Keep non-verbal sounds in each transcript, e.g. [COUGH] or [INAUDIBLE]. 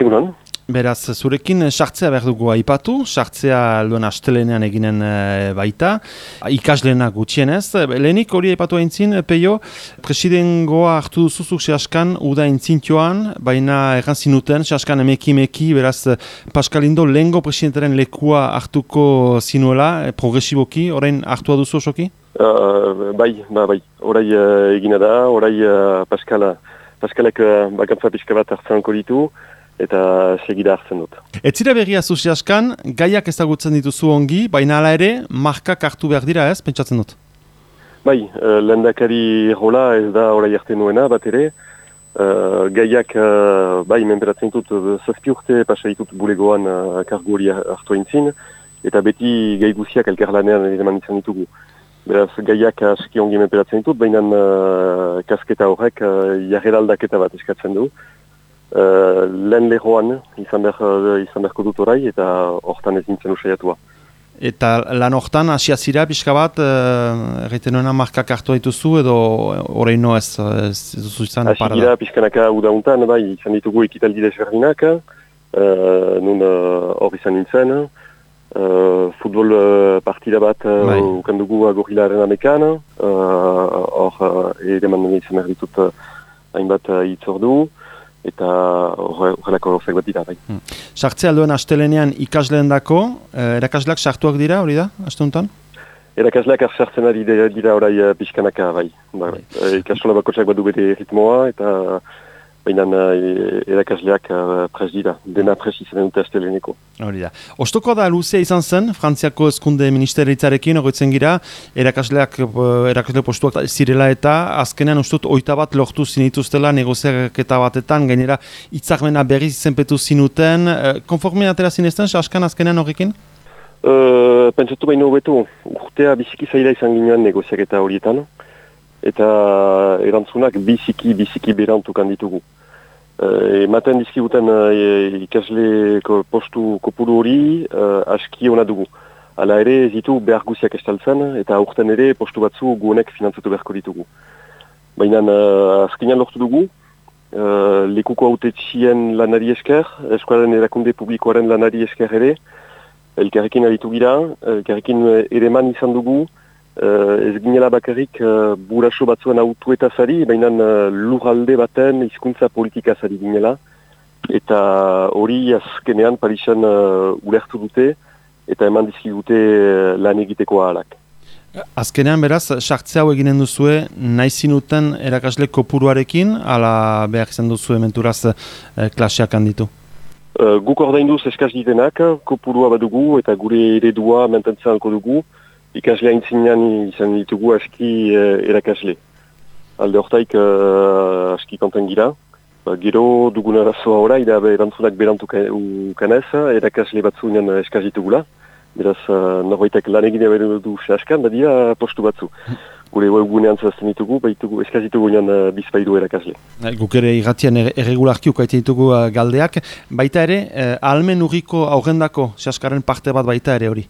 Egunon. Beraz, zurekin sartzea behar dugu aipatu, sartzea luen astelenean eginen e, baita, ikasleena gutxienez. Lehenik hori aipatu aintzin, peio, presidengoa hartu duzuzuk sehaskan uda intzintioan, baina erran zinuten, sehaskan emeki emeki, beraz, Paskalindo lehengo presidentaren lekua hartuko zinuela, progresiboki, orain hartua duzu osoki? Uh, bai, ba, bai, orai uh, egina da, orai uh, Paskala, Paskalek uh, bakantza pixka bat hartzen ditu, eta segida hartzen dut. Ez zira berria zuzi askan, gaiak ezagutzen dituzu ongi, baina ala ere, markak hartu behar dira ez, pentsatzen dut? Bai, uh, lehendakari rola ez da orai arte nuena, bat ere, uh, gaiak, uh, bai, menperatzen dut, zazpi urte pasaitut bulegoan uh, kargu hori hartu entzin, eta beti gai guziak elkarlanean eman izan ditugu. Beraz, gaiak aski ongi menperatzen ditut, baina uh, kasketa horrek uh, jarreraldaketa bat eskatzen du. Uh, lehen lehoan izan, uh, izan berko dut orai eta hortan ez nintzen usaiatua. Eta lan hortan, asia zira pixka bat, uh, erreiten uh, markak hartu dituzu edo horrein no ez, ez duzu izan parada? Asi gira pixkanaka udauntan, bai, izan ditugu ekitaldi desberdinak, uh, nun hor uh, izan nintzen, uh, futbol uh, partida bat uh, bai. ukan dugu agorrilaren amekan, hor uh, uh, ere mandan izan erditut uh, hainbat uh, itzordu, eta horrelako gauzak bat dira, bai. Hmm. Sartze alduen astelenean ikasleen dako, eh, erakasleak sartuak dira, hori da, astuntan? Erakasleak sartzen ari dira orai uh, pixkanaka, bai. bai. bai. E, ikastola bakotxak bat du bere ritmoa, eta baina uh, erakasleak uh, pres dira, dena pres izan dute asteleneko. Hori da. Ostoko da luzea izan zen, Frantziako eskunde ministeritzarekin, ogoitzen gira, erakasleak, erakasle postuak zirela eta azkenean ustut oita bat lortu zinituztela negoziaketa batetan, gainera itzakmena berriz izenpetu zinuten, konforme atera zinezten, askan azkenean horrekin? Uh, pentsatu baino betu, urtea biziki zaila izan ginen negoziaketa horietan, eta erantzunak biziki, biziki berantukan ditugu. Uh, ematen dizkiguten uh, ikasle postu kopuru hori uh, aski hona dugu. Hala ere ez ditu behar guziak estaltzen eta aurten ere postu batzu guonek finantzatu beharko ditugu. Baina uh, azkenean lortu dugu, uh, lekuko haute lanari esker, eskuaren erakunde publikoaren lanari esker ere, elkarrekin aritu gira, elkarrekin ere man izan dugu, Uh, ez ginela bakarrik uh, buraso batzuen autu eta baina uh, lurralde baten hizkuntza politika zari ginela. Eta hori azkenean Parisan uh, ulertu dute eta eman dizki dute uh, lan egiteko ahalak. Azkenean beraz, sartze hau eginen duzue, nahi zinuten erakasle kopuruarekin, ala behar izan duzue menturaz uh, klaseak handitu? Uh, guk ordainduz eskaz ditenak, kopurua badugu eta gure eredua mententzen dugu, ikaslea intzinean izan ditugu aski uh, erakasle. Alde hortaik uh, aski konten gira. Ba, gero dugun arazoa orai da erantzunak berantu kanez, erakasle batzu nian eskazitugula. Beraz, uh, norbaitek lan egine behar du saskan, badia postu batzu. Gure webgunean zazten ditugu, baitugu eskazitugu nian uh, bizpaidu erakasle. Guk ere irratian erregularki ukaiten ditugu galdeak. Baita ere, uh, almen urriko aurrendako saskaren parte bat baita ere hori?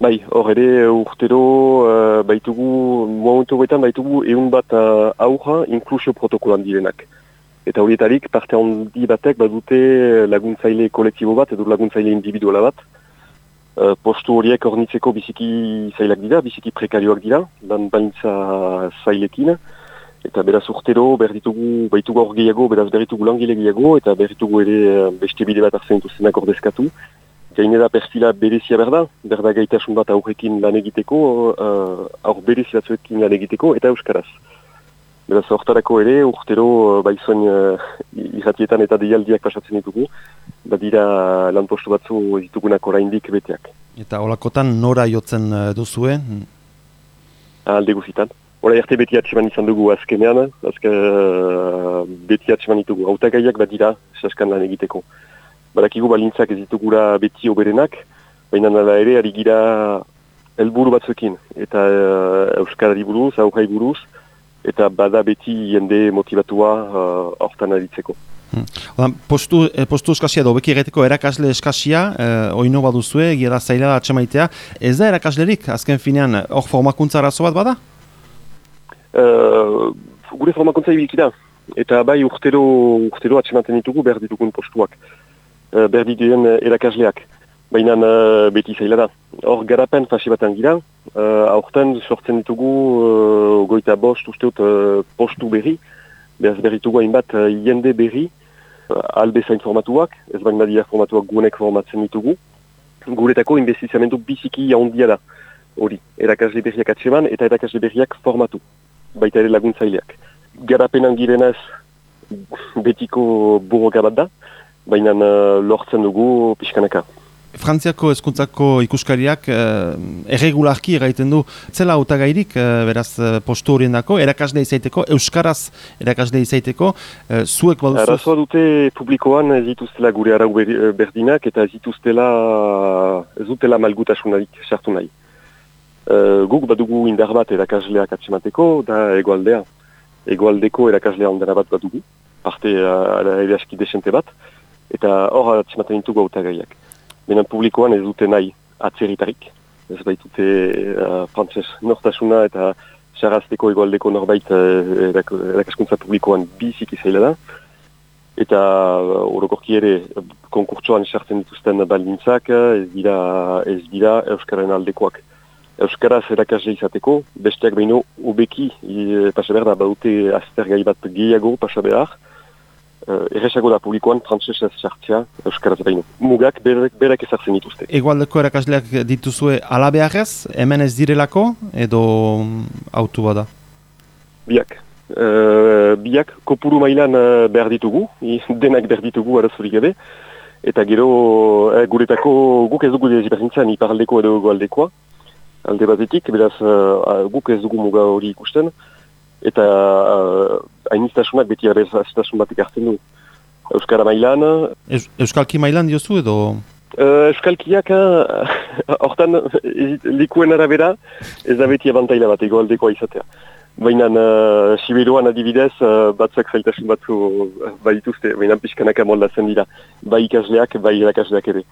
Bai, hor ere urtero uh, baitugu, momentu betan baitugu egun bat uh, aurra inklusio protokolan direnak. Eta horietarik parte handi batek badute laguntzaile kolektibo bat edo laguntzaile individuala bat. Uh, postu horiek ornitzeko biziki zailak dira, biziki prekarioak dira, dan baintza zailekin. Eta beraz urtero berditugu, baitugu hor gehiago, beraz berditugu langile gehiago, eta berditugu ere beste bide bat hartzen duzenak ordezkatu. Gaine da perfila berezia berda, berda gaitasun bat aurrekin lan egiteko, uh, aur berezi batzuekin lan egiteko, eta euskaraz. Beraz, hortarako ere, urtero, uh, baizoen uh, irratietan eta deialdiak pasatzen ditugu, badira lan postu batzu ditugunak oraindik beteak. Eta holakotan nora jotzen uh, duzue? Alde guzitan. Hora erte beti atseman izan dugu azkenean, azke, uh, beti atseman ditugu. Autagaiak badira, saskan lan egiteko badakigu balintzak ez ditugura beti oberenak, baina nala ere ari gira helburu batzuekin, eta uh, Euskarari buruz, aurrai buruz, eta bada beti jende motivatua uh, hortan aritzeko. Hmm. Postu, eh, postu eskazia da, obeki egiteko erakasle eskazia, eh, oino baduzue, gira zaila atxamaitea, ez da erakaslerik, azken finean, hor formakuntza arazo bat bada? Uh, gure formakuntza ibiliki da, eta bai urtero, urtero atxamaten ditugu behar ditugun postuak. Uh, berdituen erakasleak. Baina uh, beti zaila da. Hor garapen fase batean gira, uh, aurten sortzen ditugu uh, goita bost usteut uh, postu berri, behaz berritugu hainbat uh, jende berri, uh, albezain formatuak, ez baina dira formatuak guenek formatzen ditugu. Guretako investizamentu biziki jaundia da, hori, erakasle berriak atseman eta erakasle berriak formatu, baita ere laguntzaileak. Garapenan girenez betiko burroka bat da, baina uh, lortzen dugu pixkanaka. Frantziako eskuntzako ikuskariak eh, erregularki egiten du zela utagairik eh, beraz eh, postu horien dako, erakasle izaiteko, euskaraz erakasle izaiteko, eh, zuek baduzu? Arazoa dute publikoan ez dituztela gure arau berdinak eta ez dituztela ez dutela malgutasunarik sartu nahi. Eh, guk badugu indar bat erakasleak atsemateko da egoaldea. Egoaldeko erakaslea ondena bat badugu, parte uh, ere aski desente bat, eta hor atsematen ditugu autagaiak. Benen publikoan ez dute nahi atzeritarik. Ez baitute uh, frantzes nortasuna eta xarazteko egoaldeko norbait uh, erakaskuntza publikoan bizik izaila da. Eta uh, orokorki ere konkurtsoan sartzen dituzten baldintzak ez dira, ez dira Euskaren aldekoak. Euskaraz erakasle izateko, besteak behin ubeki e, pasa behar da baute aztergai bat gehiago pasa behar, uh, erresago da publikoan frantzesez sartzea Euskaraz behin. Mugak berek, berek ezartzen dituzte. Egoaldeko erakasleak dituzue alabeagez, hemen ez direlako edo mm, autu bada? Biak. Uh, biak kopuru mailan uh, behar ditugu, [LAUGHS] denak behar ditugu arazurik gabe, eta gero uh, guretako guk ez dugu desberdintzen iparaldeko edo egoaldekoa, alde batetik, beraz uh, guk ez dugu muga hori ikusten, eta hainiztasunak beti abezaztasun batik hartzen du. Euskara mailan... Eus, Euskalki mailan diozu edo... Uh, Euskalkiak, [LAUGHS] hortan, likuen arabera, ez da beti abantaila bat, egoaldekoa izatea. Baina, uh, Siberuan adibidez, uh, batzak zailtasun batzu uh, baituzte, baina pixkanaka moldatzen dira. Bai ikasleak, bai irakasleak ere.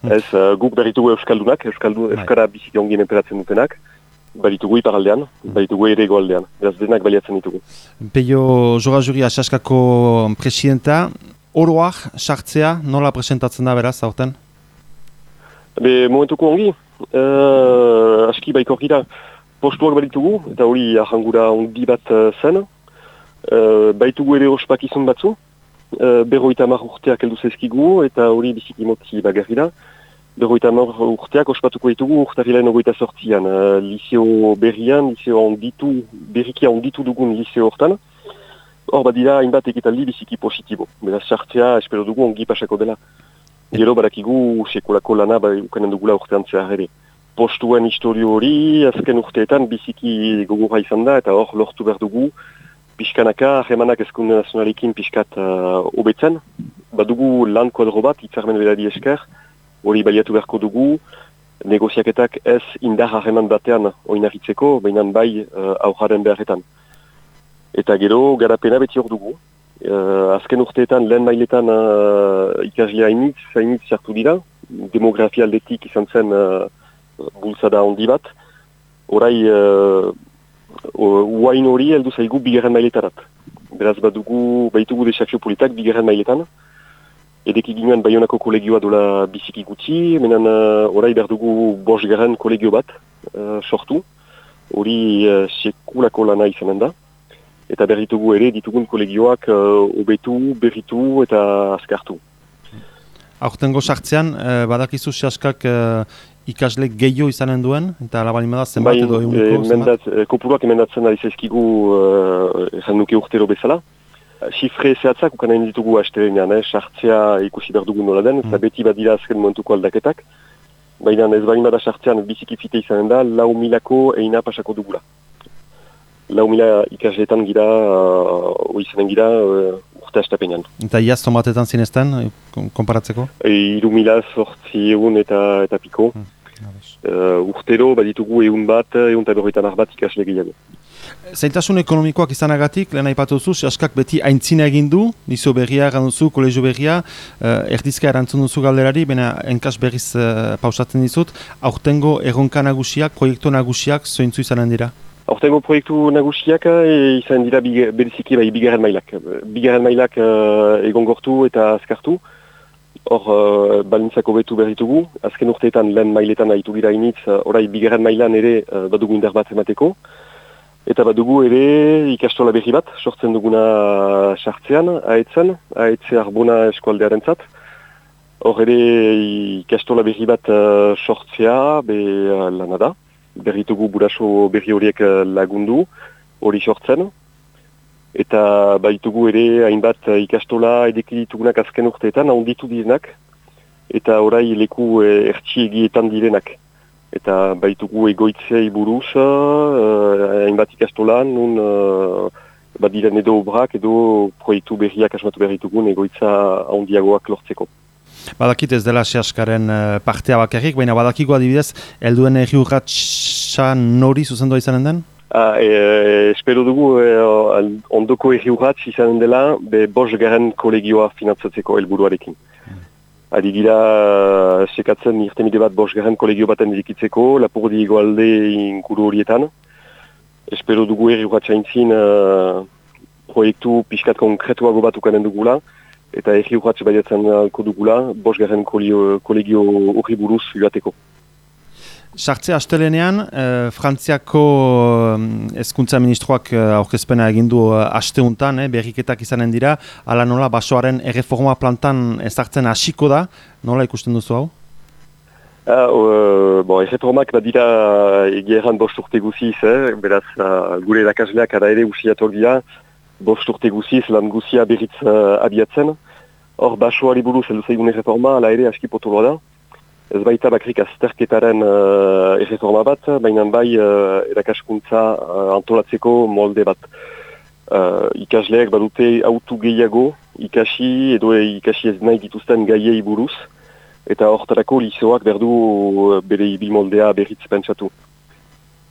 Hmm. Ez, uh, guk berritugu Euskaldunak, Euskaldu, bai. Euskara biziki ongien emperatzen dutenak baditugu iparaldean, baditugu ere egoaldean, beraz denak baliatzen ditugu. Peio Jora Juri Asaskako presidenta, oroak sartzea nola presentatzen da beraz, aurten? Be, momentuko ongi, uh, aski baiko gira, postuak baditugu, eta hori ahangura ondi bat uh, zen, uh, baitugu ere ospakizun batzu, uh, berroita mar urteak eldu zezkigu, eta hori biziki motzi bagarri da, berroita nor urteak ospatuko ditugu urtarilean ogoita sortzian. Uh, liceo berrian, liceo onditu, berrikia onditu dugun liceo hortan. Hor badira hainbat ekitaldi biziki positibo. Beraz sartzea espero dugu ongi pasako dela. Gero barakigu sekolako lana ba, ukanen dugula urtean zehar ere. Postuen historio hori azken urteetan biziki gogorra izan da eta hor lortu behar dugu pixkanaka, remanak eskunde nazionalekin pixkat uh, obetzen. Badugu lan kuadro bat, itzarmen beradi esker, hori baliatu beharko dugu, negoziaketak ez indar harreman batean oinarritzeko, baina bai uh, aurraren beharretan. Eta gero, garapena beti hor dugu. Uh, azken urteetan, lehen mailetan uh, ikaslea hainitz, hainitz sartu dira, demografia aldetik izan zen uh, bultzada handi bat. Horai, uh, uain hori heldu zaigu bigarren mailetarat. Beraz, bat dugu, baitugu desafio politak bigarren mailetan, edeki ginen Bayonako kolegioa dola biziki gutxi, menan uh, orai behar dugu bos kolegio bat uh, sortu, hori uh, sekulako lana izanen da, eta berritugu ere ditugun kolegioak uh, obetu, berritu eta askartu. Aurtengo sartzean, uh, badakizu sehaskak uh, ikasle gehiago izanen duen, eta alabalimada zenbat bai, edo eguniko kopuruak emendatzen ari zaizkigu uh, nuke urtero bezala, Sifre zehatzak ukanen ditugu astelenean, eh? sartzea ikusi behar dugu nola den, mm. beti bat dira azken momentuko aldaketak. Baina ez bain bada sartzean biziki fite izanen da, lau milako eina pasako dugula. Lau mila ikasleetan gira, uh, izanen gira, uh, urte astapenean. Eta iaz tomatetan zinezten, konparatzeko? E, iru mila sortzi egun eta, eta piko. Mm. Uh, urtero baditugu egun bat, egun eta berroitan arbat ikasle gehiago. Zaintasun ekonomikoak izanagatik, lehen aipatu zu, askak beti aintzina egin du, nizo berria eranduzu, kolegio berria, uh, erdizka erantzun duzu galderari, bena enkas berriz uh, pausatzen dizut, aurtengo erronka nagusiak, proiektu nagusiak, zointzu izanen dira? Aurtengo proiektu nagusiak e, izan dira beriziki bai bigarren mailak. Bigarren mailak uh, egon gortu eta azkartu, hor uh, balintzako betu berritugu, azken urteetan lehen mailetan haitu gira initz, uh, orai bigarren mailan ere uh, badugu indar bat emateko, eta badugu ere ikastola berri bat, sortzen duguna sartzean, aetzen, aetze arbona eskualdearen zat, hor ere ikastola berri bat uh, sortzea, be uh, lanada, berritugu buraso berri horiek lagundu, hori sortzen, eta baitugu ere hainbat ikastola edekiditugunak azken urteetan onditu direnak. Eta orai leku e, ertsiegietan direnak eta baitugu egoitzei buruz uh, hainbat ikastola nun uh, badiren edo obrak edo proiektu berriak asmatu berritugun egoitza handiagoak lortzeko. Badakit ez dela sehaskaren partea bakarrik, baina badakiko adibidez, helduen erri urratxa nori zuzendoa izanen den? Ah, e, espero dugu e, ondoko erri urratz izanen dela be bos garen kolegioa finantzatzeko helburuarekin. Hmm. Adi gira sekatzen irtemide bat bos garen kolegio baten dikitzeko, lapurdi egoalde inkuru horietan. Espero dugu erri urratza intzin uh, proiektu pixkat konkretuago bat ukanen dugula, eta erri urratz baiatzen dugula bos garen kolegio horri buruz joateko. Sartzea astelenean, eh, Frantziako eh, ezkuntza ministroak eh, aurkezpena egindu eh, asteuntan, eh, berriketak izanen dira, ala nola basoaren erreforma plantan ezartzen hasiko da, nola ikusten duzu hau? Uh, bon, erreformak badira egeran bost urte guziz, eh? beraz uh, gure lakasleak ara ere usiatok dira, bost urte guziz lan guzia berriz uh, abiatzen, hor basoari buruz edo zeigun erreforma, ala ere aski potoloa da, Ez baita bakrik azterketaren uh, erreforma bat, baina bai uh, erakaskuntza uh, antolatzeko molde bat. Uh, ikasleak badute autu gehiago, ikasi edo ikasi ez nahi dituzten gaiei buruz, eta hortarako lizoak berdu bere ibi moldea berriz pentsatu.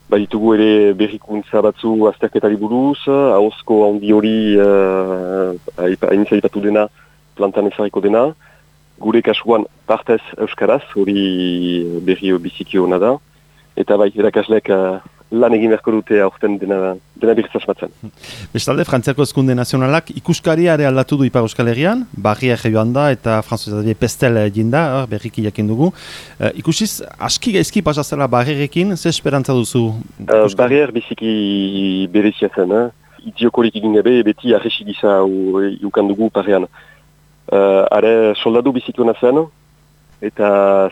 Baditugu ere berrikuntza batzu azterketari buruz, hauzko handi hori uh, hainitza dena, plantan ezariko dena, gure kasuan partez euskaraz, hori berri biziki hona da, eta bai, erakaslek uh, lan egin beharko dute aurten dena, dena birtzaz. [LAUGHS] Bestalde, Frantziako eskunde nazionalak ikuskariare aldatu du Ipar Euskal Herrian, barria joan da eta Frantzuzadie pestel jinda, berriki jakin dugu. Uh, ikusiz, aski gaizki pasazela barrierekin, ze esperantza duzu? Uh, barrier biziki berezia zen, eh? idiokorik egin gabe, beti arresigiza ukan dugu parean. Uh, are soldadu bizikiona zen, eta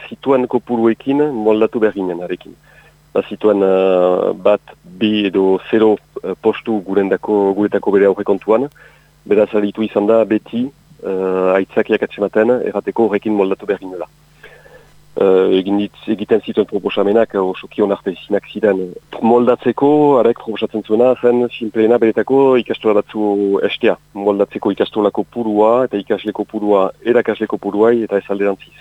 zituen kopuruekin moldatu behar ginen arekin. Ba, zituen uh, bat, bi edo zero uh, postu gurendako, guretako bere aurrekontuan, beraz aditu izan da beti uh, aitzakiak atsematen errateko horrekin moldatu behar ginela. Dit, egiten zituen proposamenak oso kion arte zinak ziren moldatzeko, arek proposatzen zuena zen simpleena beretako ikastola batzu estea. Moldatzeko ikastolako purua eta ikasleko purua erakasleko puruai eta ez alderantziz.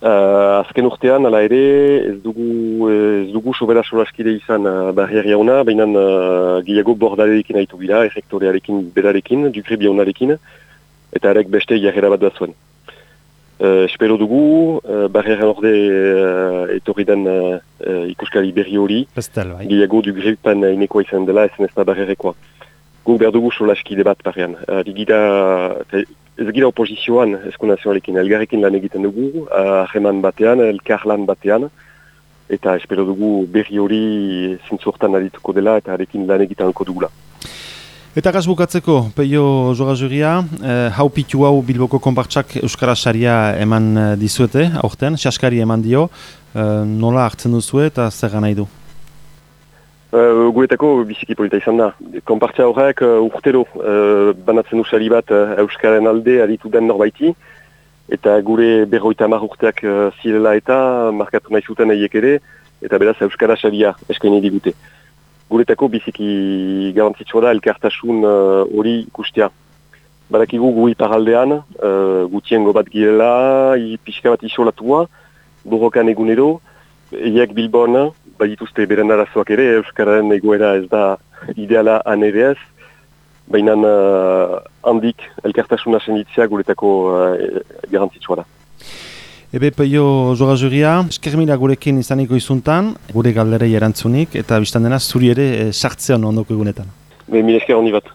Uh, azken urtean, ala ere, ez dugu, ez dugu sobera solaskide izan uh, barriari hauna, baina uh, gehiago bordarekin haitu gira, errektorearekin, berarekin, dukri bionarekin, eta arek beste jarrera bat da zuen. Uh, espero dugu, uh, barrera orde uh, etorri den uh, uh, ikuskari berri hori, bai. gehiago du gripan inekoa izan dela, ezen ez da barrerekoa. Gu behar dugu solaski debat barrean. Uh, ez gira oposizioan eskunazionalekin, elgarrekin lan egiten dugu, ahreman batean, elkar lan batean, eta espero dugu berri hori zintzortan adituko dela, eta arekin lan egiten dugula. Eta gaz bukatzeko, peio joga juria, eh, hau pitu hau Bilboko konpartsak Euskara Saria eman eh, dizuete, aurten, xaskari eman dio, eh, nola hartzen duzu eta zer nahi du? Uh, guretako biziki polita izan da. Konpartsa horrek urtero uh, banatzen usari bat uh, Euskaren alde aditu den norbaiti, eta gure berroita mar urteak zirela eta markatu nahi zuten eiek ere, eta beraz Euskara Saria eskaini digute guretako biziki garantzitsua da elkartasun uh, hori uh, ikustea. Badakigu gu iparaldean, uh, gutiengo bat girela, pixka bat isolatua, borrokan egunero, eiek bilbon, badituzte beren arazoak ere, Euskararen egoera ez da ideala anereaz, baina uh, handik elkartasuna senditzea guretako uh, garantzitsua da. Ebe peio joga juria, eskermila gurekin izaniko izuntan, gure galderei erantzunik, eta biztan dena zuri ere e, sartzean ondoko egunetan. Be, mi esker honi bat.